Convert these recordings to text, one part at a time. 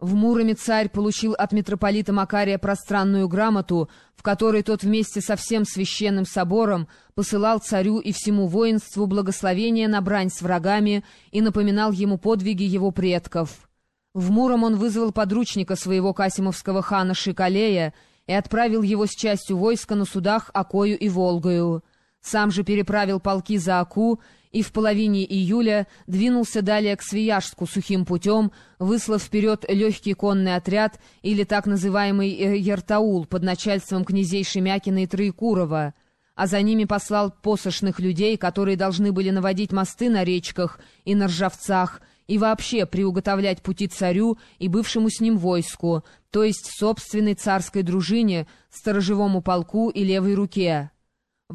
В Муроме царь получил от митрополита Макария пространную грамоту, в которой тот вместе со всем священным собором посылал царю и всему воинству благословение на брань с врагами и напоминал ему подвиги его предков. В Муром он вызвал подручника своего касимовского хана Шикалея и отправил его с частью войска на судах Акою и Волгою. Сам же переправил полки за Аку и в половине июля двинулся далее к Свияжску сухим путем, выслав вперед легкий конный отряд или так называемый э, Яртаул под начальством князей Шемякина и Троекурова, а за ними послал посошных людей, которые должны были наводить мосты на речках и на ржавцах, и вообще приуготовлять пути царю и бывшему с ним войску, то есть собственной царской дружине, сторожевому полку и левой руке.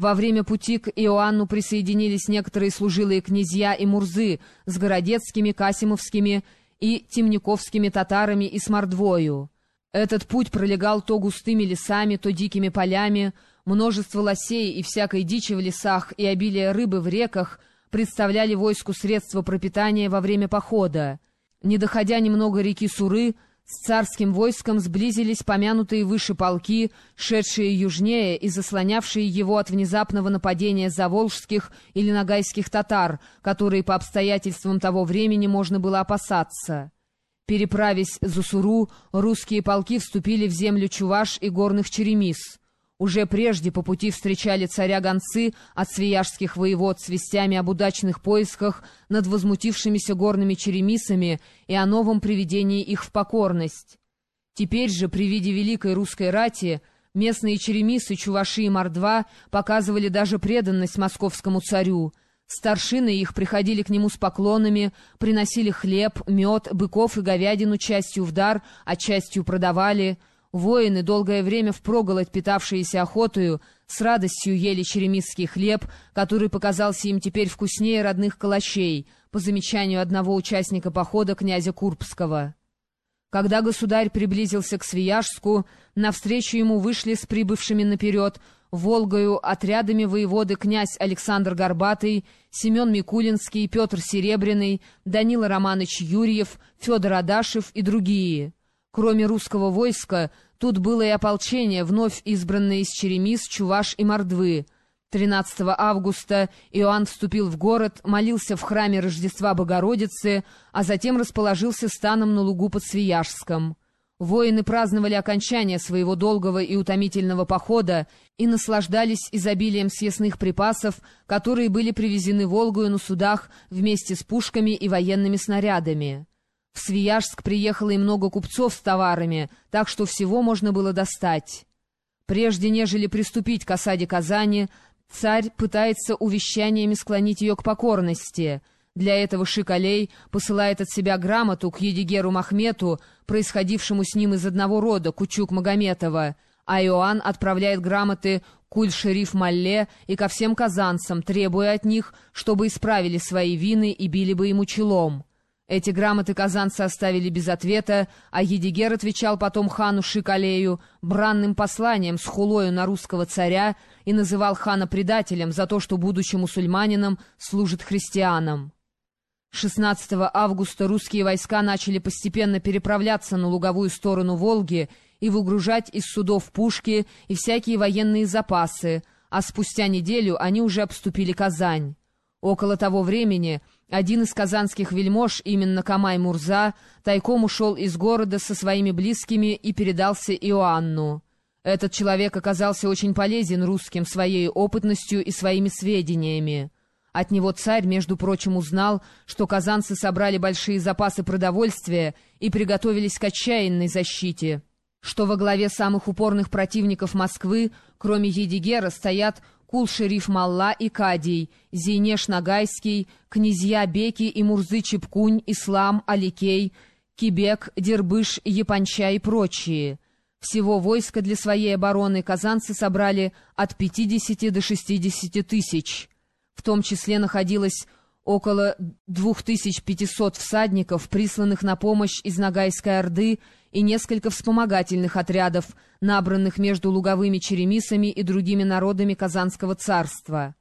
Во время пути к Иоанну присоединились некоторые служилые князья и мурзы с городецкими, касимовскими и темниковскими татарами и с Мордвою. Этот путь пролегал то густыми лесами, то дикими полями, множество лосей и всякой дичи в лесах и обилие рыбы в реках представляли войску средства пропитания во время похода. Не доходя немного реки Суры, с царским войском сблизились помянутые выше полки, шедшие южнее и заслонявшие его от внезапного нападения заволжских или нагайских татар, которые по обстоятельствам того времени можно было опасаться. Переправясь за Суру, русские полки вступили в землю Чуваш и горных Черемис. Уже прежде по пути встречали царя гонцы от свияжских воевод с вестями об удачных поисках над возмутившимися горными черемисами и о новом приведении их в покорность. Теперь же, при виде великой русской рати, местные черемисы, чуваши и мордва показывали даже преданность московскому царю. Старшины их приходили к нему с поклонами, приносили хлеб, мед, быков и говядину частью в дар, а частью продавали — Воины, долгое время впроголодь питавшиеся охотою, с радостью ели черемисский хлеб, который показался им теперь вкуснее родных калачей, по замечанию одного участника похода князя Курбского. Когда государь приблизился к Свияжску, навстречу ему вышли с прибывшими наперед Волгою отрядами воеводы князь Александр Горбатый, Семен Микулинский, Петр Серебряный, Данила Романович Юрьев, Федор Адашев и другие. Кроме русского войска, тут было и ополчение, вновь избранное из Черемис, Чуваш и Мордвы. 13 августа Иоанн вступил в город, молился в храме Рождества Богородицы, а затем расположился станом на лугу под Свияжском. Воины праздновали окончание своего долгого и утомительного похода и наслаждались изобилием съестных припасов, которые были привезены Волгою на судах вместе с пушками и военными снарядами. В Свияжск приехало и много купцов с товарами, так что всего можно было достать. Прежде нежели приступить к осаде Казани, царь пытается увещаниями склонить ее к покорности. Для этого Шикалей посылает от себя грамоту к Едигеру Махмету, происходившему с ним из одного рода, Кучук Магометова, а Иоанн отправляет грамоты Куль-шериф Малле и ко всем казанцам, требуя от них, чтобы исправили свои вины и били бы ему челом. Эти грамоты казанцы оставили без ответа, а Едигер отвечал потом хану Шикалею бранным посланием с хулою на русского царя и называл хана предателем за то, что, будучи мусульманином, служит христианам. 16 августа русские войска начали постепенно переправляться на луговую сторону Волги и выгружать из судов пушки и всякие военные запасы, а спустя неделю они уже обступили Казань. Около того времени один из казанских вельмож, именно Камай Мурза, тайком ушел из города со своими близкими и передался Иоанну. Этот человек оказался очень полезен русским своей опытностью и своими сведениями. От него царь, между прочим, узнал, что казанцы собрали большие запасы продовольствия и приготовились к отчаянной защите, что во главе самых упорных противников Москвы, кроме Едигера, стоят Кул-шериф Малла и Кадий, Зейнеш Нагайский, князья Беки и Мурзы Чепкунь, Ислам, Аликей, Кибек, Дербыш, Японча и прочие. Всего войска для своей обороны казанцы собрали от 50 до 60 тысяч. В том числе находилось около 2500 всадников, присланных на помощь из Ногайской Орды, и несколько вспомогательных отрядов, набранных между луговыми черемисами и другими народами Казанского царства.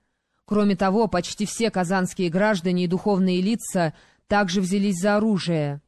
Кроме того, почти все казанские граждане и духовные лица также взялись за оружие.